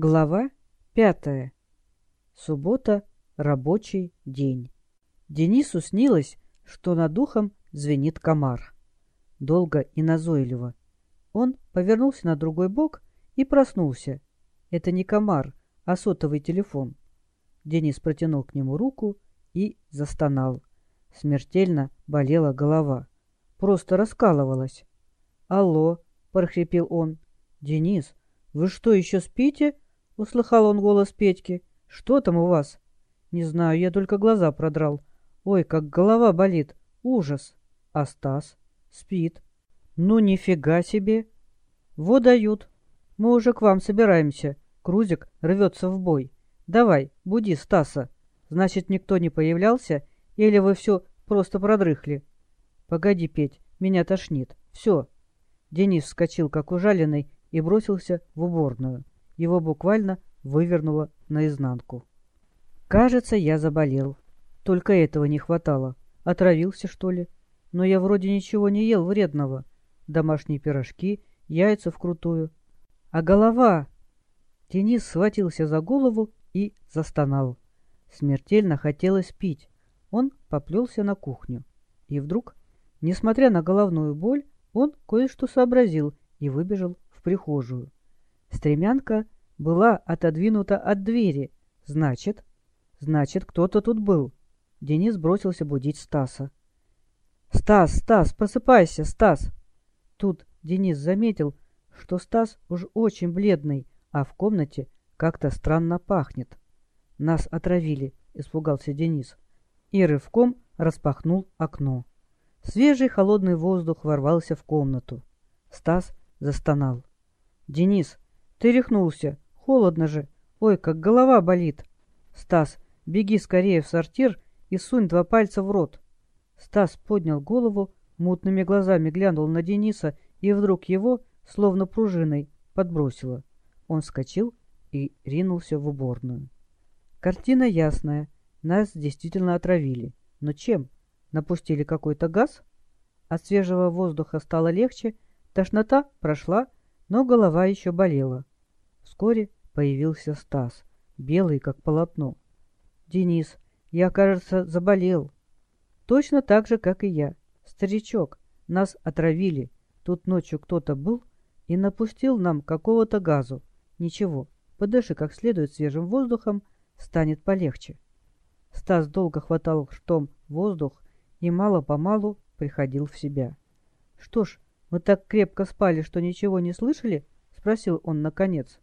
Глава пятая. Суббота. Рабочий день. Денису снилось, что над духом звенит комар. Долго и назойливо. Он повернулся на другой бок и проснулся. Это не комар, а сотовый телефон. Денис протянул к нему руку и застонал. Смертельно болела голова. Просто раскалывалась. «Алло!» — прохрипел он. «Денис, вы что, еще спите?» — услыхал он голос Петьки. «Что там у вас?» «Не знаю, я только глаза продрал. Ой, как голова болит. Ужас!» «А Стас?» «Спит». «Ну, нифига себе!» «Во дают. Мы уже к вам собираемся. Крузик рвется в бой. Давай, буди Стаса. Значит, никто не появлялся, или вы все просто продрыхли?» «Погоди, Петь, меня тошнит. Все». Денис вскочил, как ужаленный, и бросился в уборную. Его буквально вывернуло наизнанку. «Кажется, я заболел. Только этого не хватало. Отравился, что ли? Но я вроде ничего не ел вредного. Домашние пирожки, яйца вкрутую. А голова...» Денис схватился за голову и застонал. Смертельно хотелось пить. Он поплелся на кухню. И вдруг, несмотря на головную боль, он кое-что сообразил и выбежал в прихожую. Стремянка была отодвинута от двери. Значит, значит, кто-то тут был. Денис бросился будить Стаса. «Стас, Стас, просыпайся, Стас!» Тут Денис заметил, что Стас уж очень бледный, а в комнате как-то странно пахнет. «Нас отравили», — испугался Денис. И рывком распахнул окно. Свежий холодный воздух ворвался в комнату. Стас застонал. «Денис, ты рехнулся. Холодно же. Ой, как голова болит. Стас, беги скорее в сортир и сунь два пальца в рот». Стас поднял голову, мутными глазами глянул на Дениса, и вдруг его, словно пружиной, подбросило. Он вскочил и ринулся в уборную. Картина ясная. Нас действительно отравили. Но чем? Напустили какой-то газ? От свежего воздуха стало легче, тошнота прошла, но голова еще болела. Вскоре появился Стас, белый как полотно. «Денис, я, кажется, заболел». «Точно так же, как и я. Старичок, нас отравили. Тут ночью кто-то был и напустил нам какого-то газу. Ничего, подыши как следует свежим воздухом, станет полегче». Стас долго хватал ртом воздух и мало-помалу приходил в себя. «Что ж, мы так крепко спали, что ничего не слышали?» — спросил он наконец.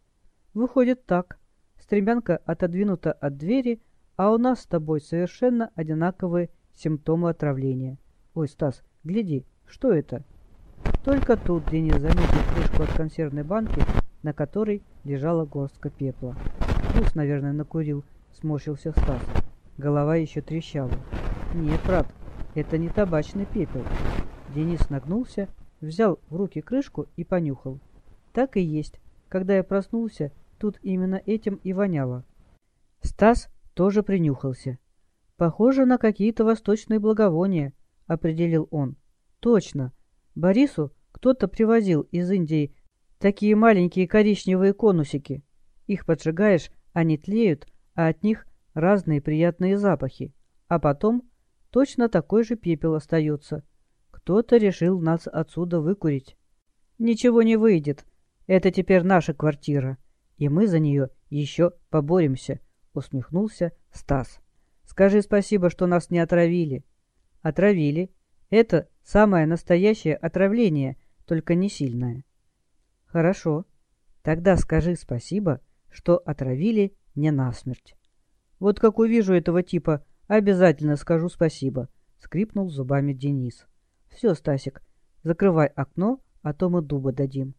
«Выходит так. Стремянка отодвинута от двери, а у нас с тобой совершенно одинаковые симптомы отравления. Ой, Стас, гляди, что это?» Только тут Денис заметил крышку от консервной банки, на которой лежала горстка пепла. «Вкус, наверное, накурил», — сморщился Стас. Голова еще трещала. «Нет, брат, это не табачный пепел. Денис нагнулся, взял в руки крышку и понюхал. Так и есть. Когда я проснулся, тут именно этим и воняло. Стас тоже принюхался. «Похоже на какие-то восточные благовония», — определил он. «Точно. Борису кто-то привозил из Индии такие маленькие коричневые конусики. Их поджигаешь, они тлеют, а от них разные приятные запахи. А потом точно такой же пепел остается. Кто-то решил нас отсюда выкурить. Ничего не выйдет. Это теперь наша квартира, и мы за нее еще поборемся, усмехнулся Стас. Скажи спасибо, что нас не отравили. Отравили. Это самое настоящее отравление, только не сильное. Хорошо. Тогда скажи спасибо, что отравили не насмерть. Вот как увижу этого типа «Обязательно скажу спасибо», — скрипнул зубами Денис. «Все, Стасик, закрывай окно, а то мы дуба дадим».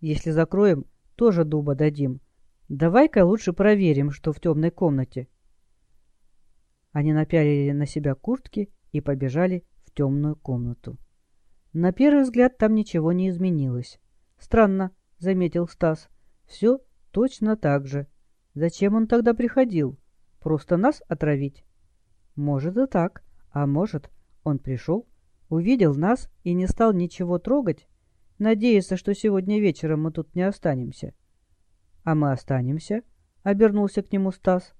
«Если закроем, тоже дуба дадим. Давай-ка лучше проверим, что в темной комнате». Они напялили на себя куртки и побежали в темную комнату. На первый взгляд там ничего не изменилось. «Странно», — заметил Стас. «Все точно так же. Зачем он тогда приходил? Просто нас отравить?» Может и так, а может, он пришел, увидел нас и не стал ничего трогать, надеясь, что сегодня вечером мы тут не останемся. А мы останемся? Обернулся к нему Стас.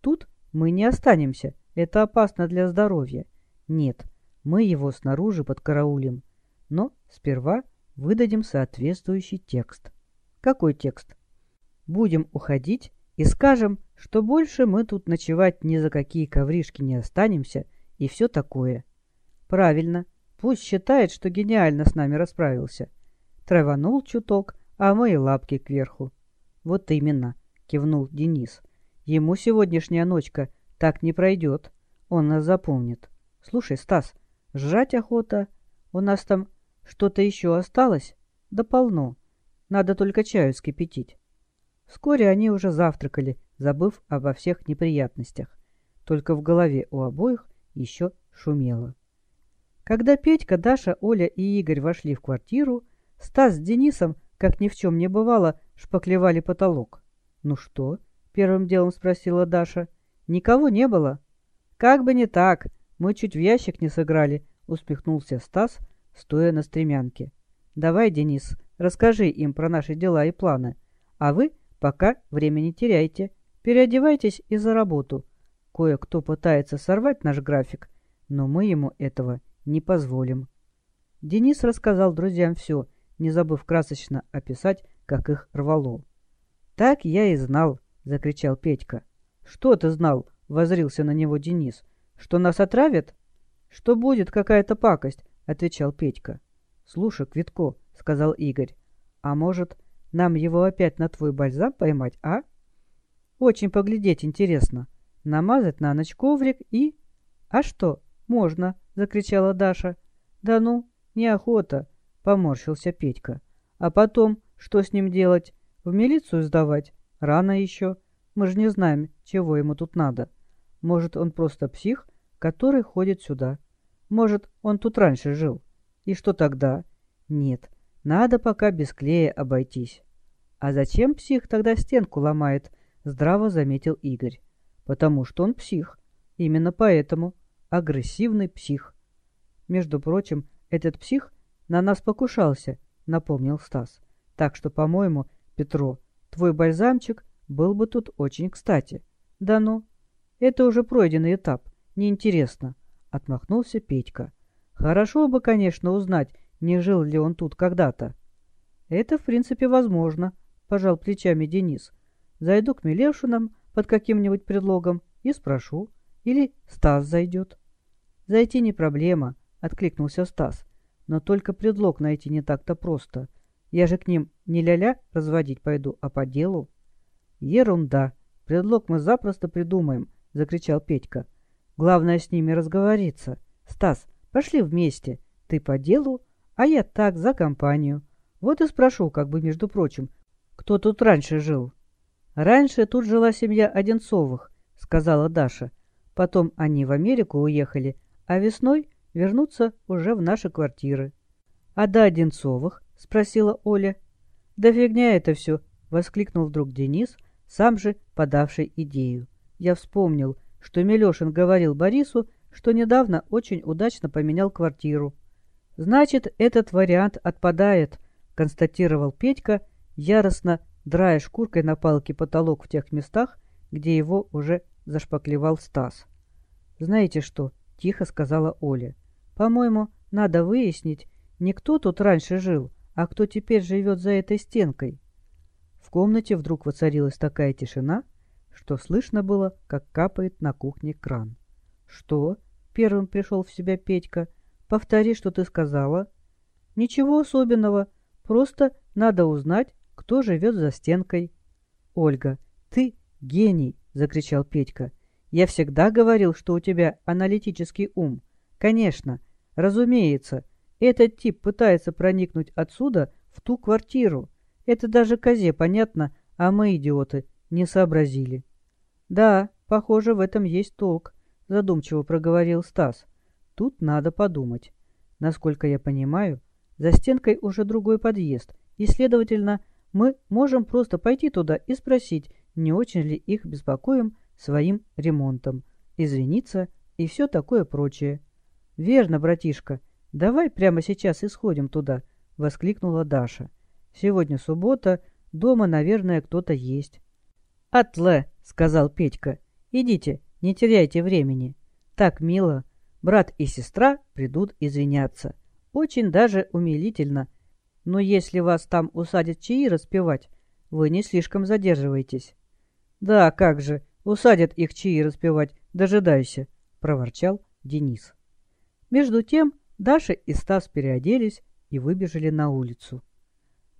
Тут мы не останемся. Это опасно для здоровья. Нет, мы его снаружи подкараулим. Но сперва выдадим соответствующий текст. Какой текст? Будем уходить и скажем, что больше мы тут ночевать ни за какие ковришки не останемся и все такое. Правильно, пусть считает, что гениально с нами расправился. Траванул чуток, а мы и лапки кверху. Вот именно, кивнул Денис. Ему сегодняшняя ночка так не пройдет. Он нас запомнит. Слушай, Стас, жрать охота. У нас там что-то еще осталось? Да полно. Надо только чаю скипятить. Вскоре они уже завтракали, забыв обо всех неприятностях. Только в голове у обоих еще шумело. Когда Петька, Даша, Оля и Игорь вошли в квартиру, Стас с Денисом, как ни в чем не бывало, шпаклевали потолок. «Ну что?» — первым делом спросила Даша. «Никого не было?» «Как бы не так. Мы чуть в ящик не сыграли», — усмехнулся Стас, стоя на стремянке. «Давай, Денис, расскажи им про наши дела и планы. А вы пока времени теряйте. Переодевайтесь и за работу. Кое-кто пытается сорвать наш график, но мы ему этого не позволим». Денис рассказал друзьям все, не забыв красочно описать, как их рвало. «Так я и знал», — закричал Петька. «Что ты знал?» — возрился на него Денис. «Что нас отравят?» «Что будет какая-то пакость», отвечал Петька. «Слушай, Квитко», — сказал Игорь, — «а может, нам его опять на твой бальзам поймать, а?» «Очень поглядеть интересно. Намазать на ночь коврик и...» «А что, можно!» — закричала Даша. «Да ну, неохота!» — поморщился Петька. «А потом, что с ним делать? В милицию сдавать? Рано еще. Мы же не знаем, чего ему тут надо. Может, он просто псих, который ходит сюда. Может, он тут раньше жил. И что тогда? Нет, надо пока без клея обойтись. А зачем псих тогда стенку ломает? Здраво заметил Игорь. Потому что он псих. Именно поэтому. Агрессивный псих. Между прочим, этот псих на нас покушался, напомнил Стас. Так что, по-моему, Петро, твой бальзамчик был бы тут очень кстати. Да ну, это уже пройденный этап, неинтересно. — отмахнулся Петька. «Хорошо бы, конечно, узнать, не жил ли он тут когда-то». «Это, в принципе, возможно», — пожал плечами Денис. «Зайду к Милешинам под каким-нибудь предлогом и спрошу. Или Стас зайдет». «Зайти не проблема», — откликнулся Стас. «Но только предлог найти не так-то просто. Я же к ним не ля-ля разводить пойду, а по делу». «Ерунда. Предлог мы запросто придумаем», — закричал Петька. Главное с ними разговориться. Стас, пошли вместе. Ты по делу, а я так, за компанию. Вот и спрошу, как бы, между прочим, кто тут раньше жил. Раньше тут жила семья Одинцовых, сказала Даша. Потом они в Америку уехали, а весной вернутся уже в наши квартиры. А до Одинцовых? спросила Оля. Да фигня это все, воскликнул вдруг Денис, сам же подавший идею. Я вспомнил, что Милешин говорил Борису, что недавно очень удачно поменял квартиру. «Значит, этот вариант отпадает», — констатировал Петька, яростно драя шкуркой на палке потолок в тех местах, где его уже зашпаклевал Стас. «Знаете что?» — тихо сказала Оля. «По-моему, надо выяснить, не кто тут раньше жил, а кто теперь живет за этой стенкой». В комнате вдруг воцарилась такая тишина, что слышно было, как капает на кухне кран. «Что?» — первым пришел в себя Петька. «Повтори, что ты сказала». «Ничего особенного. Просто надо узнать, кто живет за стенкой». «Ольга, ты гений!» — закричал Петька. «Я всегда говорил, что у тебя аналитический ум. Конечно, разумеется, этот тип пытается проникнуть отсюда в ту квартиру. Это даже козе понятно, а мы, идиоты, не сообразили». «Да, похоже, в этом есть толк», — задумчиво проговорил Стас. «Тут надо подумать. Насколько я понимаю, за стенкой уже другой подъезд, и, следовательно, мы можем просто пойти туда и спросить, не очень ли их беспокоим своим ремонтом, извиниться и все такое прочее». «Верно, братишка. Давай прямо сейчас исходим туда», — воскликнула Даша. «Сегодня суббота, Дома, наверное, кто-то есть. «Атле!» — сказал Петька. «Идите, не теряйте времени. Так мило. Брат и сестра придут извиняться. Очень даже умилительно. Но если вас там усадят чаи распевать, вы не слишком задерживаетесь». «Да, как же, усадят их чаи распевать, дожидайся», — проворчал Денис. Между тем Даша и Стас переоделись и выбежали на улицу.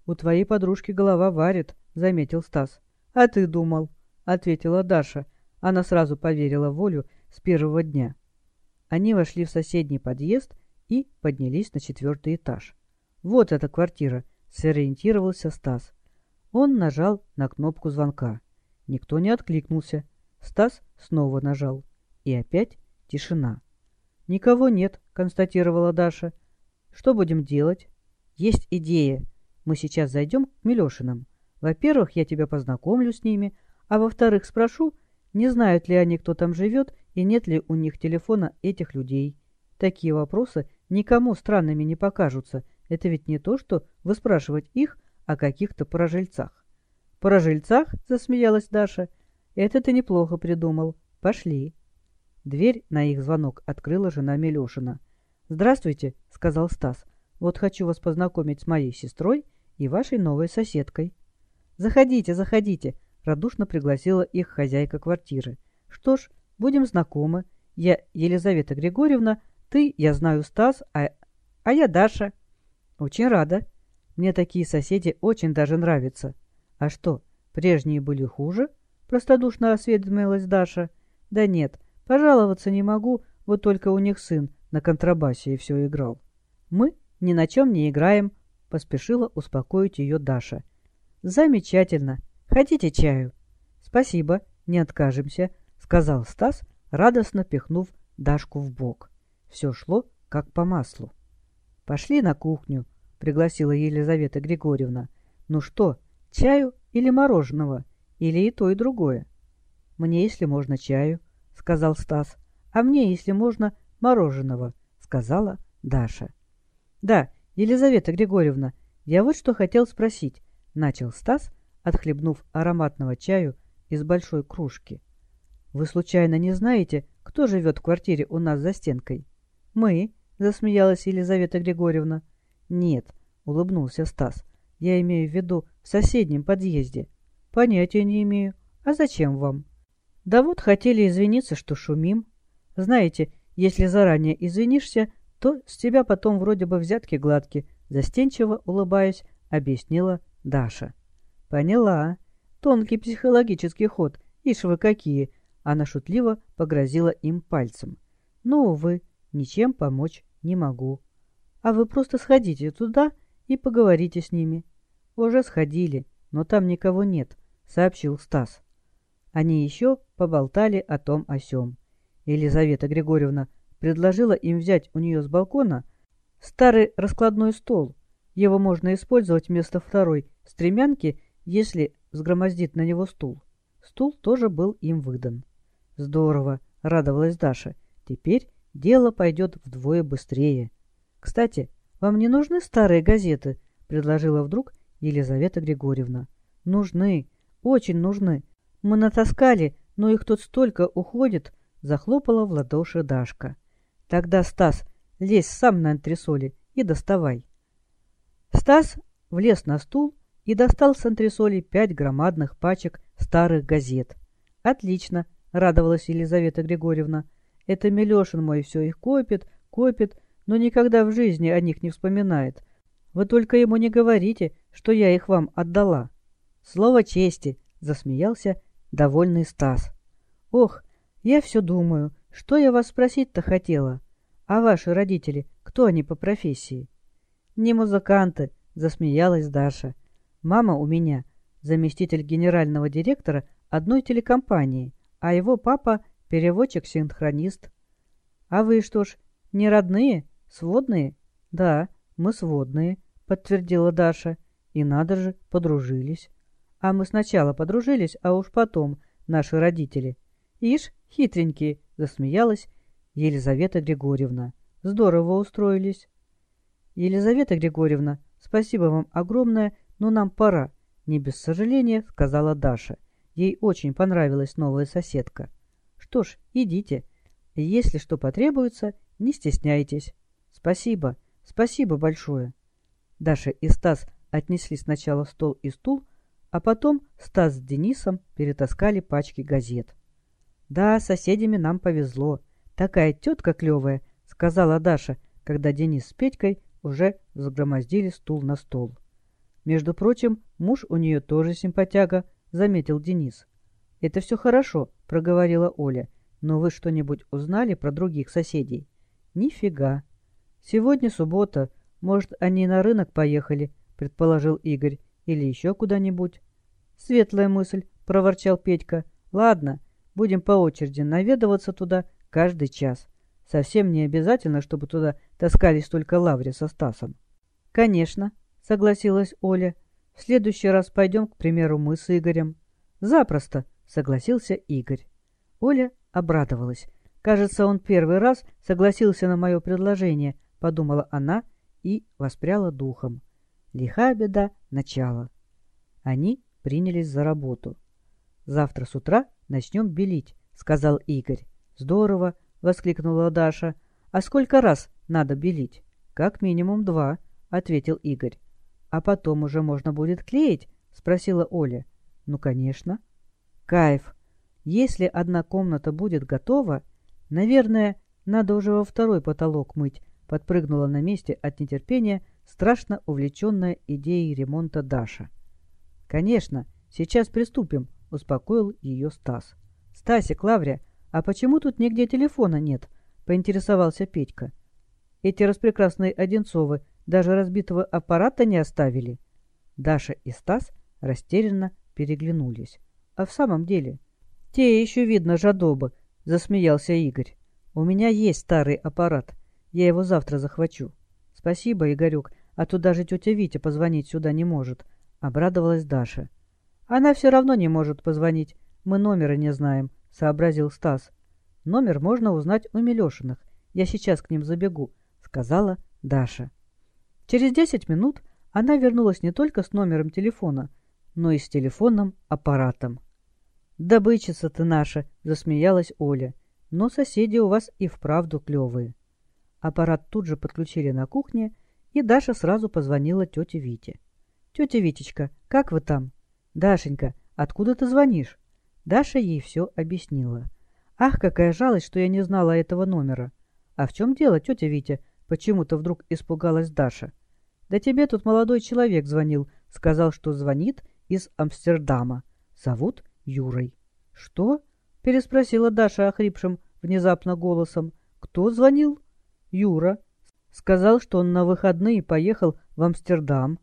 «У твоей подружки голова варит», — заметил Стас. «А ты думал?» — ответила Даша. Она сразу поверила волю с первого дня. Они вошли в соседний подъезд и поднялись на четвертый этаж. «Вот эта квартира», — сориентировался Стас. Он нажал на кнопку звонка. Никто не откликнулся. Стас снова нажал. И опять тишина. «Никого нет», — констатировала Даша. «Что будем делать?» «Есть идея. Мы сейчас зайдем к Милешиным. Во-первых, я тебя познакомлю с ними, а во-вторых, спрошу, не знают ли они, кто там живет, и нет ли у них телефона этих людей. Такие вопросы никому странными не покажутся. Это ведь не то, что выспрашивать их о каких-то порожельцах. «Порожельцах?» — засмеялась Даша. «Это ты неплохо придумал. Пошли». Дверь на их звонок открыла жена Милешина. «Здравствуйте», — сказал Стас. «Вот хочу вас познакомить с моей сестрой и вашей новой соседкой». «Заходите, заходите», — радушно пригласила их хозяйка квартиры. «Что ж, будем знакомы. Я Елизавета Григорьевна, ты, я знаю, Стас, а, а я Даша». «Очень рада. Мне такие соседи очень даже нравятся». «А что, прежние были хуже?» — простодушно осведомилась Даша. «Да нет, пожаловаться не могу, вот только у них сын на контрабасе и все играл». «Мы ни на чем не играем», — поспешила успокоить ее Даша. «Замечательно. Хотите чаю?» «Спасибо, не откажемся», — сказал Стас, радостно пихнув Дашку в бок. Все шло как по маслу. «Пошли на кухню», — пригласила Елизавета Григорьевна. «Ну что, чаю или мороженого? Или и то, и другое?» «Мне, если можно, чаю», — сказал Стас. «А мне, если можно, мороженого», — сказала Даша. «Да, Елизавета Григорьевна, я вот что хотел спросить», — начал Стас, отхлебнув ароматного чаю из большой кружки. «Вы случайно не знаете, кто живет в квартире у нас за стенкой?» «Мы», — засмеялась Елизавета Григорьевна. «Нет», — улыбнулся Стас, — «я имею в виду в соседнем подъезде». «Понятия не имею. А зачем вам?» «Да вот хотели извиниться, что шумим. Знаете, если заранее извинишься, то с тебя потом вроде бы взятки гладки», — застенчиво улыбаясь, объяснила Даша. «Поняла. Тонкий психологический ход. Ишь вы какие!» Она шутливо погрозила им пальцем. «Ну, увы, ничем помочь не могу. А вы просто сходите туда и поговорите с ними». «Уже сходили, но там никого нет», — сообщил Стас. Они еще поболтали о том о сём. Елизавета Григорьевна предложила им взять у нее с балкона старый раскладной стол. Его можно использовать вместо второй стремянки если взгромоздит на него стул. Стул тоже был им выдан. Здорово, радовалась Даша. Теперь дело пойдет вдвое быстрее. Кстати, вам не нужны старые газеты? Предложила вдруг Елизавета Григорьевна. Нужны, очень нужны. Мы натаскали, но их тут столько уходит, захлопала в ладоши Дашка. Тогда, Стас, лезь сам на антресоли и доставай. Стас влез на стул и достал с антресолей пять громадных пачек старых газет. «Отлично!» — радовалась Елизавета Григорьевна. «Это Милешин мой все их копит, копит, но никогда в жизни о них не вспоминает. Вы только ему не говорите, что я их вам отдала». «Слово чести!» — засмеялся довольный Стас. «Ох, я все думаю, что я вас спросить-то хотела? А ваши родители, кто они по профессии?» «Не музыканты», — засмеялась Даша. Мама у меня заместитель генерального директора одной телекомпании, а его папа переводчик-синхронист. А вы что ж, не родные, сводные? Да, мы сводные, подтвердила Даша. И надо же, подружились. А мы сначала подружились, а уж потом наши родители. Ишь, хитренькие, засмеялась Елизавета Григорьевна. Здорово устроились. Елизавета Григорьевна, спасибо вам огромное, но нам пора. Не без сожаления, сказала Даша. Ей очень понравилась новая соседка. Что ж, идите. Если что потребуется, не стесняйтесь. Спасибо, спасибо большое. Даша и Стас отнесли сначала стол и стул, а потом Стас с Денисом перетаскали пачки газет. «Да, соседями нам повезло. Такая тетка клевая», — сказала Даша, когда Денис с Петькой уже загромоздили стул на стол. «Между прочим, муж у нее тоже симпатяга», — заметил Денис. «Это все хорошо», — проговорила Оля. «Но вы что-нибудь узнали про других соседей?» «Нифига. Сегодня суббота. Может, они на рынок поехали?» — предположил Игорь. «Или еще куда-нибудь?» «Светлая мысль», — проворчал Петька. «Ладно, будем по очереди наведываться туда каждый час. Совсем не обязательно, чтобы туда таскались только Лаври со Стасом». «Конечно», — согласилась Оля. «В следующий раз пойдем, к примеру, мы с Игорем». «Запросто», — согласился Игорь. Оля обрадовалась. «Кажется, он первый раз согласился на мое предложение», — подумала она и воспряла духом. Лиха беда — начало. Они принялись за работу. «Завтра с утра начнем белить», — сказал Игорь. «Здорово!» — воскликнула Даша. «А сколько раз надо белить?» «Как минимум два», — ответил Игорь. «А потом уже можно будет клеить?» — спросила Оля. «Ну, конечно». «Кайф! Если одна комната будет готова, наверное, надо уже во второй потолок мыть», — подпрыгнула на месте от нетерпения страшно увлеченная идеей ремонта Даша. «Конечно, сейчас приступим», — успокоил ее Стас. «Стасик, Лаврия, а почему тут нигде телефона нет?» — поинтересовался Петька. «Эти распрекрасные Одинцовы даже разбитого аппарата не оставили». Даша и Стас растерянно переглянулись. «А в самом деле...» «Те еще видно жадобы», — засмеялся Игорь. «У меня есть старый аппарат. Я его завтра захвачу». «Спасибо, Игорек, а то даже тетя Витя позвонить сюда не может», — обрадовалась Даша. «Она все равно не может позвонить. Мы номера не знаем», — сообразил Стас. «Номер можно узнать у Милешиных. Я сейчас к ним забегу», — сказала Даша. Через десять минут она вернулась не только с номером телефона, но и с телефонным аппаратом. «Добычица ты наша!» — засмеялась Оля. «Но соседи у вас и вправду клевые». Аппарат тут же подключили на кухне, и Даша сразу позвонила тете Вите. «Тетя Витечка, как вы там?» «Дашенька, откуда ты звонишь?» Даша ей все объяснила. «Ах, какая жалость, что я не знала этого номера!» «А в чем дело, тетя Витя?» Почему-то вдруг испугалась Даша. «Да тебе тут молодой человек звонил. Сказал, что звонит из Амстердама. Зовут Юрой». «Что?» — переспросила Даша охрипшим внезапно голосом. «Кто звонил?» «Юра. Сказал, что он на выходные поехал в Амстердам.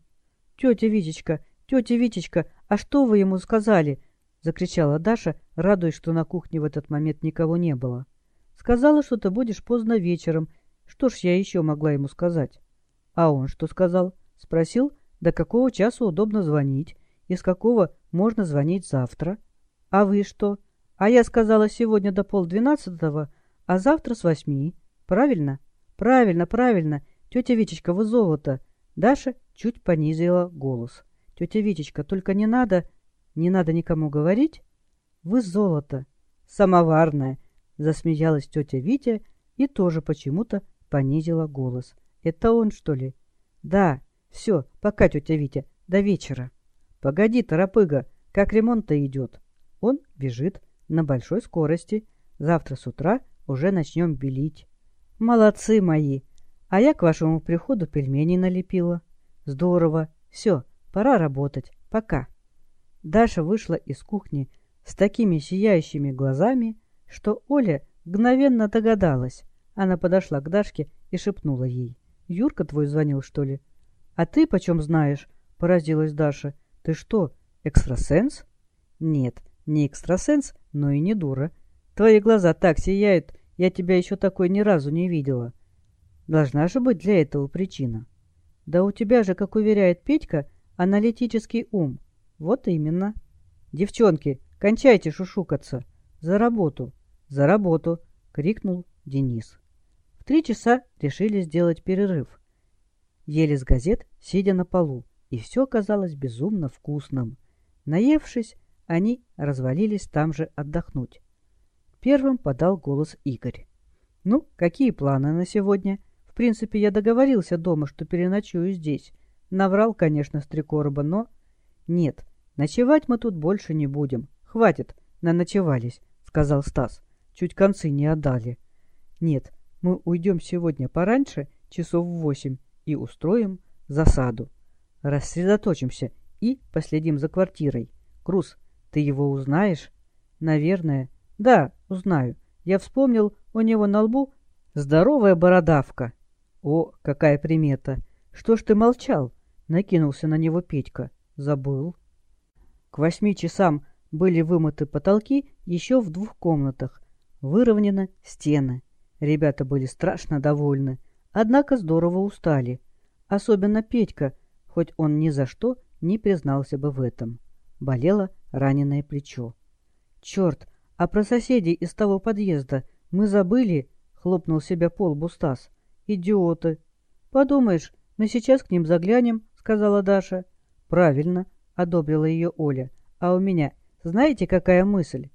«Тетя Витечка, тетя Витечка, а что вы ему сказали?» — закричала Даша, радуясь, что на кухне в этот момент никого не было. «Сказала, что ты будешь поздно вечером. Что ж я еще могла ему сказать?» «А он что сказал?» — спросил, до какого часа удобно звонить, и с какого можно звонить завтра. «А вы что?» «А я сказала сегодня до полдвенадцатого, а завтра с восьми. Правильно?» «Правильно, правильно. Тетя Витечка, вы золото». Даша чуть понизила голос. «Тетя Витечка, только не надо... Не надо никому говорить. Вы золото». «Самоварное», — засмеялась тетя Витя и тоже почему-то понизила голос. «Это он, что ли?» «Да. Все, пока, тетя Витя. До вечера». «Погоди, торопыга, как ремонт-то идет?» Он бежит на большой скорости. Завтра с утра уже начнем белить. Молодцы мои! А я к вашему приходу пельменей налепила. Здорово. Все, пора работать. Пока. Даша вышла из кухни с такими сияющими глазами, что Оля мгновенно догадалась. Она подошла к Дашке и шепнула ей. «Юрка твой звонил, что ли?» «А ты почем знаешь?» — поразилась Даша. «Ты что, экстрасенс?» «Нет, не экстрасенс, но и не дура. Твои глаза так сияют, я тебя еще такой ни разу не видела. Должна же быть для этого причина. Да у тебя же, как уверяет Петька, аналитический ум. Вот именно. Девчонки, кончайте шушукаться. За работу. За работу, крикнул Денис. В три часа решили сделать перерыв. Ели с газет, сидя на полу, и все казалось безумно вкусным. Наевшись, они развалились там же отдохнуть. Первым подал голос Игорь. «Ну, какие планы на сегодня? В принципе, я договорился дома, что переночую здесь. Наврал, конечно, с три но...» «Нет, ночевать мы тут больше не будем. Хватит, наночевались», — сказал Стас. «Чуть концы не отдали». «Нет, мы уйдем сегодня пораньше, часов в восемь, и устроим засаду. Рассредоточимся и последим за квартирой. Круз, ты его узнаешь? Наверное. Да, узнаю. Я вспомнил, у него на лбу здоровая бородавка. О, какая примета! Что ж ты молчал? Накинулся на него Петька. Забыл. К восьми часам были вымыты потолки еще в двух комнатах. Выровнены стены. Ребята были страшно довольны, однако здорово устали. Особенно Петька, хоть он ни за что не признался бы в этом. Болело раненое плечо. «Черт, а про соседей из того подъезда мы забыли?» — хлопнул себя пол Бустас. «Идиоты!» «Подумаешь, мы сейчас к ним заглянем», — сказала Даша. «Правильно», — одобрила ее Оля. «А у меня, знаете, какая мысль?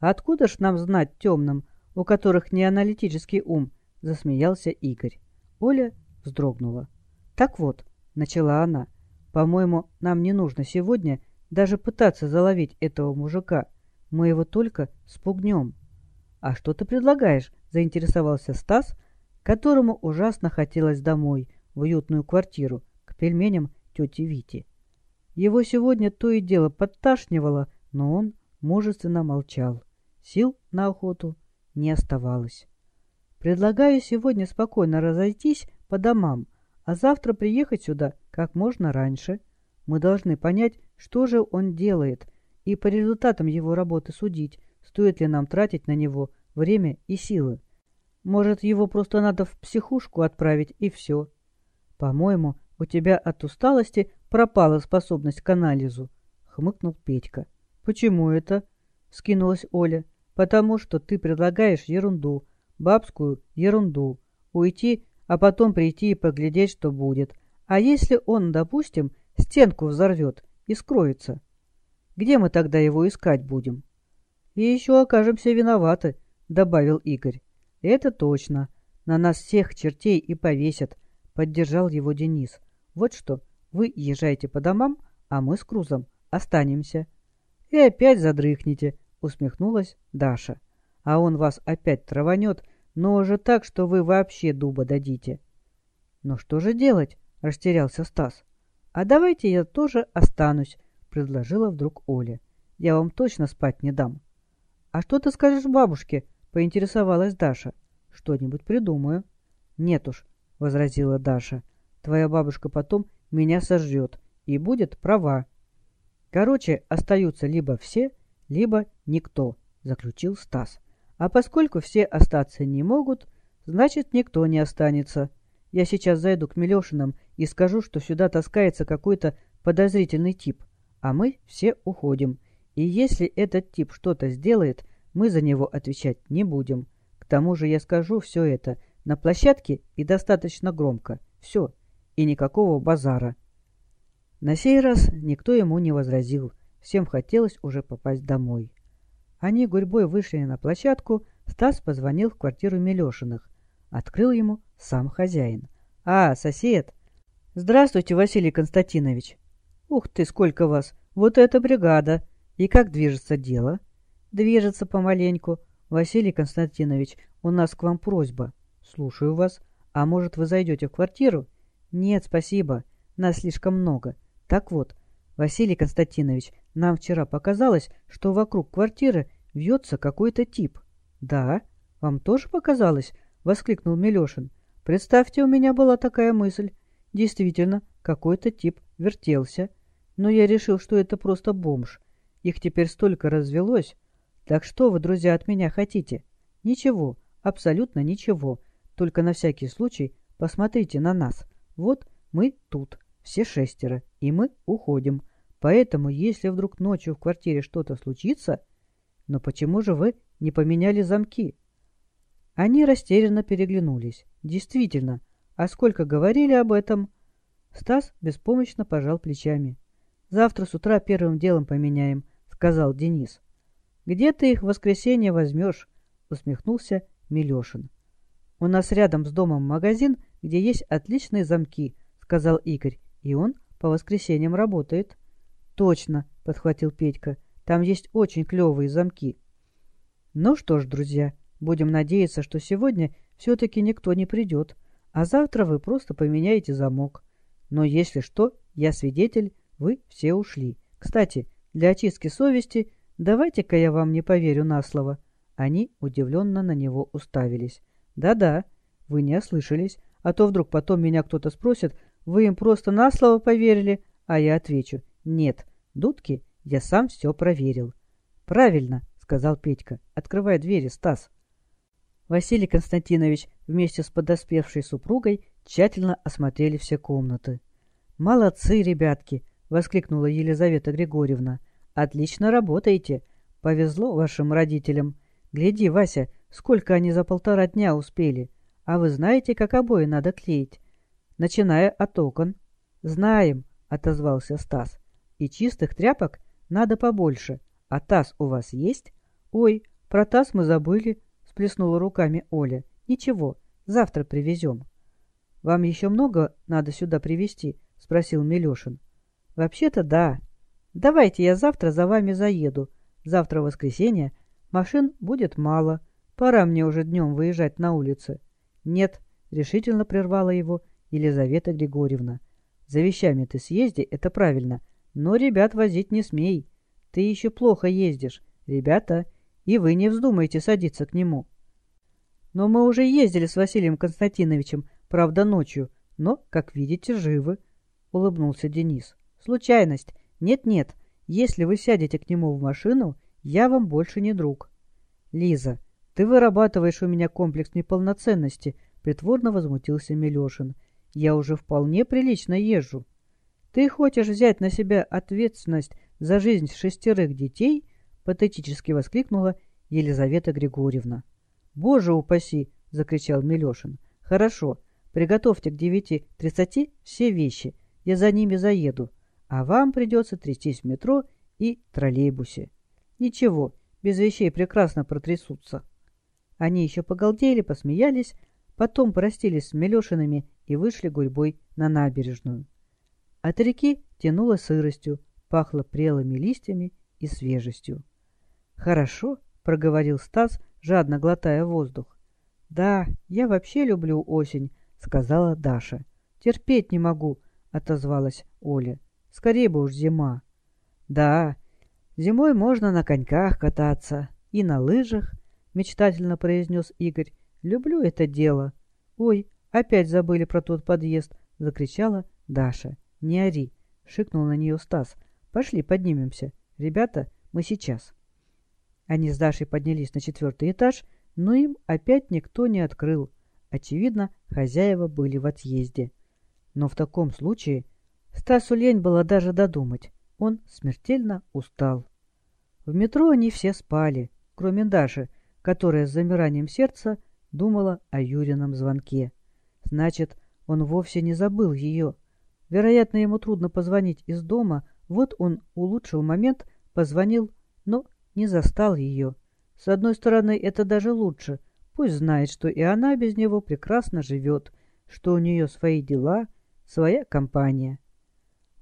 Откуда ж нам знать темным, у которых не аналитический ум?» — засмеялся Игорь. Оля вздрогнула. «Так вот», — начала она, — «по-моему, нам не нужно сегодня даже пытаться заловить этого мужика. Мы его только спугнем». «А что ты предлагаешь?» — заинтересовался Стас, которому ужасно хотелось домой, в уютную квартиру, к пельменям тети Вити. Его сегодня то и дело подташнивало, но он мужественно молчал. Сил на охоту не оставалось. «Предлагаю сегодня спокойно разойтись по домам, а завтра приехать сюда как можно раньше. Мы должны понять, что же он делает, и по результатам его работы судить, стоит ли нам тратить на него время и силы. Может, его просто надо в психушку отправить, и все. По-моему, у тебя от усталости пропала способность к анализу, — хмыкнул Петька. — Почему это? — скинулась Оля. — Потому что ты предлагаешь ерунду, бабскую ерунду. Уйти а потом прийти и поглядеть, что будет. А если он, допустим, стенку взорвет и скроется? Где мы тогда его искать будем? И еще окажемся виноваты, — добавил Игорь. Это точно. На нас всех чертей и повесят, — поддержал его Денис. Вот что, вы езжайте по домам, а мы с Крузом останемся. И опять задрыхнете, — усмехнулась Даша. А он вас опять траванет, — но уже так, что вы вообще дуба дадите. Но что же делать? Растерялся Стас. А давайте я тоже останусь, предложила вдруг Оля. Я вам точно спать не дам. А что ты скажешь бабушке? Поинтересовалась Даша. Что-нибудь придумаю. Нет уж, возразила Даша. Твоя бабушка потом меня сожрет и будет права. Короче, остаются либо все, либо никто, заключил Стас. А поскольку все остаться не могут, значит, никто не останется. Я сейчас зайду к Милешинам и скажу, что сюда таскается какой-то подозрительный тип, а мы все уходим. И если этот тип что-то сделает, мы за него отвечать не будем. К тому же я скажу все это на площадке и достаточно громко. Все. И никакого базара. На сей раз никто ему не возразил. Всем хотелось уже попасть домой. Они гурьбой вышли на площадку, Стас позвонил в квартиру Милешиных. Открыл ему сам хозяин. «А, сосед!» «Здравствуйте, Василий Константинович!» «Ух ты, сколько вас! Вот эта бригада! И как движется дело?» «Движется помаленьку. Василий Константинович, у нас к вам просьба». «Слушаю вас. А может, вы зайдете в квартиру?» «Нет, спасибо. Нас слишком много. Так вот, Василий Константинович, нам вчера показалось, что вокруг квартиры вьется какой-то тип. Да, вам тоже показалось? Воскликнул Милешин. Представьте, у меня была такая мысль. Действительно, какой-то тип вертелся. Но я решил, что это просто бомж. Их теперь столько развелось. Так что вы, друзья, от меня хотите? Ничего, абсолютно ничего. Только на всякий случай посмотрите на нас. Вот мы тут, все шестеро, и мы уходим. Поэтому, если вдруг ночью в квартире что-то случится... Но почему же вы не поменяли замки? Они растерянно переглянулись. Действительно, а сколько говорили об этом? Стас беспомощно пожал плечами. «Завтра с утра первым делом поменяем», — сказал Денис. «Где ты их в воскресенье возьмешь?» — усмехнулся Милешин. «У нас рядом с домом магазин, где есть отличные замки», — сказал Игорь, — «и он по воскресеньям работает». «Точно», — подхватил Петька, — «там есть очень клевые замки». «Ну что ж, друзья, будем надеяться, что сегодня все-таки никто не придет, а завтра вы просто поменяете замок. Но если что, я свидетель, вы все ушли. Кстати, для очистки совести давайте-ка я вам не поверю на слово». Они удивленно на него уставились. «Да-да, вы не ослышались, а то вдруг потом меня кто-то спросит, вы им просто на слово поверили, а я отвечу, нет, дудки, я сам все проверил». «Правильно», — сказал Петька, открывая двери, Стас. Василий Константинович вместе с подоспевшей супругой тщательно осмотрели все комнаты. «Молодцы, ребятки!» — воскликнула Елизавета Григорьевна. «Отлично работаете! Повезло вашим родителям! Гляди, Вася, сколько они за полтора дня успели! А вы знаете, как обои надо клеить? Начиная от окон». «Знаем!» — отозвался Стас. «И чистых тряпок надо побольше. А таз у вас есть?» «Ой, про таз мы забыли!» — сплеснула руками Оля. «Ничего, завтра привезем». «Вам еще много надо сюда привезти?» — спросил Милешин. «Вообще-то да. Давайте я завтра за вами заеду. Завтра воскресенье. Машин будет мало. Пора мне уже днем выезжать на улицы». «Нет», — решительно прервала его Елизавета Григорьевна. «За вещами ты съезди, это правильно. Но ребят возить не смей. Ты еще плохо ездишь. Ребята, и вы не вздумайте садиться к нему». «Но мы уже ездили с Василием Константиновичем, правда, ночью, но, как видите, живы», — улыбнулся Денис. «Случайность. Нет-нет, если вы сядете к нему в машину, я вам больше не друг». «Лиза, ты вырабатываешь у меня комплекс неполноценности», — притворно возмутился Милешин. «Я уже вполне прилично езжу». «Ты хочешь взять на себя ответственность за жизнь шестерых детей?» — патетически воскликнула Елизавета Григорьевна. «Боже упаси!» — закричал Милешин. «Хорошо, приготовьте к девяти тридцати все вещи, я за ними заеду, а вам придется трястись в метро и троллейбусе. Ничего, без вещей прекрасно протрясутся. Они еще погалдели, посмеялись, потом простились с Мелешинами и вышли гурьбой на набережную. От реки тянуло сыростью, пахло прелыми листьями и свежестью. «Хорошо», — проговорил Стас, жадно глотая воздух. «Да, я вообще люблю осень», — сказала Даша. «Терпеть не могу», отозвалась Оля. Скорее бы уж зима. Да, зимой можно на коньках кататься и на лыжах, мечтательно произнес Игорь. Люблю это дело. Ой, опять забыли про тот подъезд, закричала Даша. Не ори, шикнул на нее Стас. Пошли, поднимемся. Ребята, мы сейчас. Они с Дашей поднялись на четвертый этаж, но им опять никто не открыл. Очевидно, хозяева были в отъезде. Но в таком случае Стасу лень было даже додумать. Он смертельно устал. В метро они все спали, кроме Даши, которая с замиранием сердца думала о Юрином звонке. Значит, он вовсе не забыл ее. Вероятно, ему трудно позвонить из дома, вот он улучшил момент, позвонил, но не застал ее. С одной стороны, это даже лучше. Пусть знает, что и она без него прекрасно живет, что у нее свои дела, своя компания.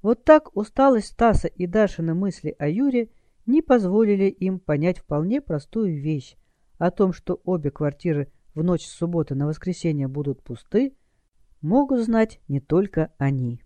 Вот так усталость Стаса и Дашины мысли о Юре не позволили им понять вполне простую вещь. О том, что обе квартиры в ночь с субботы на воскресенье будут пусты, могут знать не только они.